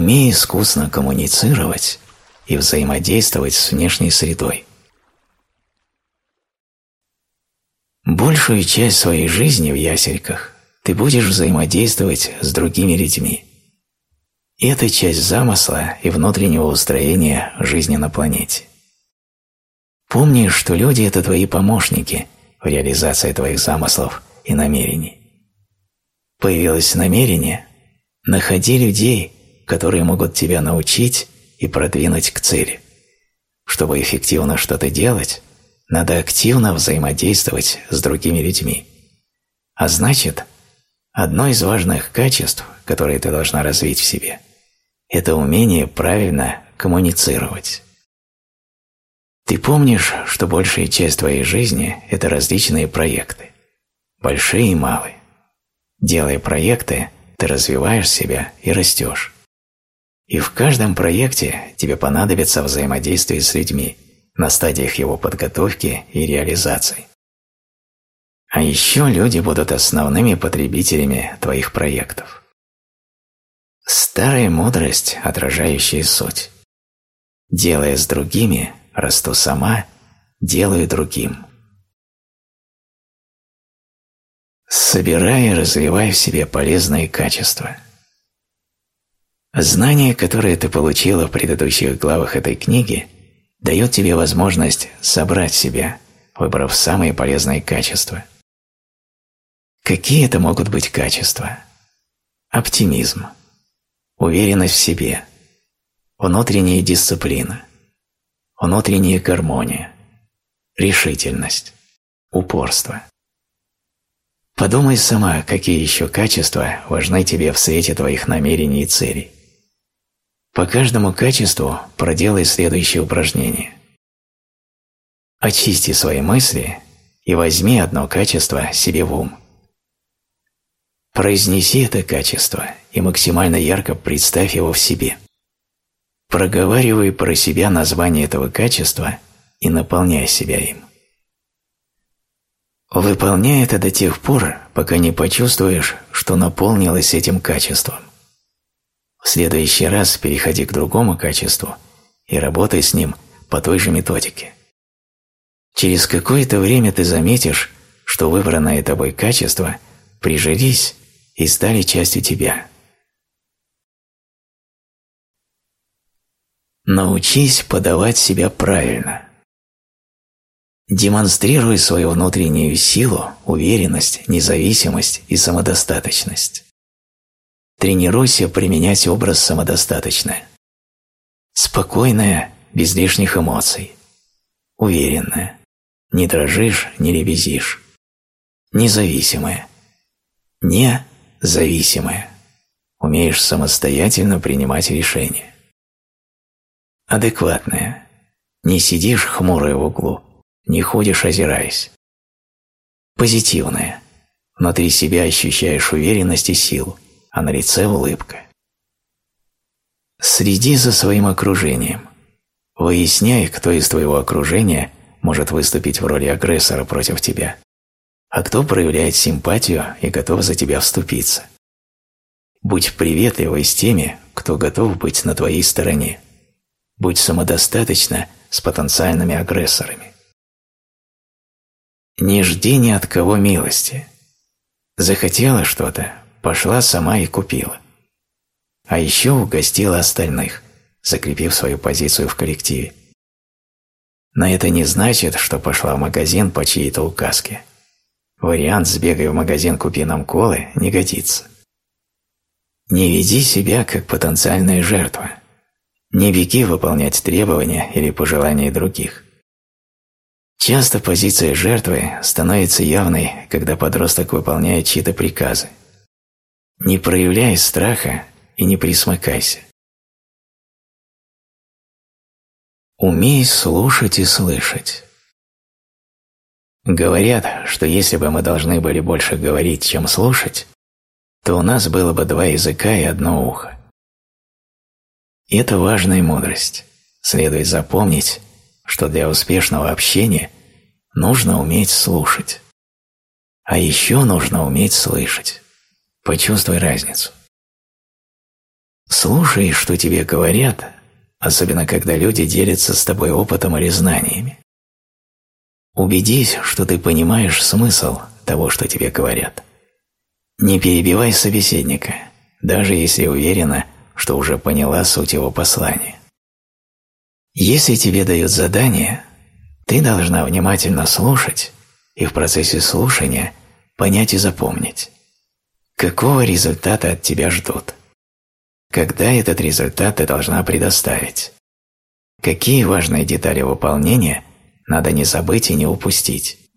Умей искусно коммуницировать и взаимодействовать с внешней средой. Большую часть своей жизни в ясельках ты будешь взаимодействовать с другими людьми. И это часть замысла и внутреннего устроения жизни на планете. Помни, что люди – это твои помощники в реализации твоих замыслов и намерений. Появилось намерение – находи людей, которые могут тебя научить и продвинуть к цели. Чтобы эффективно что-то делать, надо активно взаимодействовать с другими людьми. А значит, одно из важных качеств, которые ты должна развить в себе, это умение правильно коммуницировать. Ты помнишь, что большая часть твоей жизни – это различные проекты, большие и малые. Делая проекты, ты развиваешь себя и растешь. И в каждом проекте тебе понадобится взаимодействие с людьми на стадиях его подготовки и реализации. А еще люди будут основными потребителями твоих проектов. Старая мудрость, отражающая суть. Делая с другими, расту сама, делаю другим. Собирай и развивай в себе полезные качества – Знание, которое ты получила в предыдущих главах этой книги, дает тебе возможность собрать себя, выбрав самые полезные качества. Какие это могут быть качества? Оптимизм, уверенность в себе, внутренняя дисциплина, внутренняя гармония, решительность, упорство. Подумай сама, какие еще качества важны тебе в свете твоих намерений и целей. По каждому качеству проделай следующее упражнение. Очисти свои мысли и возьми одно качество себе в ум. Произнеси это качество и максимально ярко представь его в себе. Проговаривай про себя название этого качества и наполняй себя им. Выполняй это до тех пор, пока не почувствуешь, что наполнилось этим качеством. В следующий раз переходи к другому качеству и работай с ним по той же методике. Через какое-то время ты заметишь, что выбранное тобой качество прижились и стали частью тебя. Научись подавать себя правильно. Демонстрируй свою внутреннюю силу, уверенность, независимость и самодостаточность. Тренируйся применять образ самодостаточное. Спокойная, без лишних эмоций. Уверенная. Не дрожишь, не лебезишь. Независимая. Независимая. Умеешь самостоятельно принимать решения. Адекватная. Не сидишь хмурой в углу, не ходишь озираясь. Позитивная. Внутри себя ощущаешь уверенность и силу а на лице улыбка. Следи за своим окружением. Выясняй, кто из твоего окружения может выступить в роли агрессора против тебя, а кто проявляет симпатию и готов за тебя вступиться. Будь приветливой с теми, кто готов быть на твоей стороне. Будь самодостаточна с потенциальными агрессорами. Не жди ни от кого милости. Захотела что-то, пошла сама и купила. А еще угостила остальных, закрепив свою позицию в коллективе. Но это не значит, что пошла в магазин по чьей-то указке. Вариант «сбегай в магазин, купи нам колы» не годится. Не веди себя как потенциальная жертва. Не беги выполнять требования или пожелания других. Часто позиция жертвы становится явной, когда подросток выполняет чьи-то приказы. Не проявляй страха и не присмыкайся. Умей слушать и слышать. Говорят, что если бы мы должны были больше говорить, чем слушать, то у нас было бы два языка и одно ухо. Это важная мудрость. Следует запомнить, что для успешного общения нужно уметь слушать. А еще нужно уметь слышать. Почувствуй разницу. Слушай, что тебе говорят, особенно когда люди делятся с тобой опытом или знаниями. Убедись, что ты понимаешь смысл того, что тебе говорят. Не перебивай собеседника, даже если уверена, что уже поняла суть его послания. Если тебе дают задание, ты должна внимательно слушать и в процессе слушания понять и запомнить, какого результата от тебя ждут, когда этот результат ты должна предоставить, какие важные детали выполнения надо не забыть и не упустить.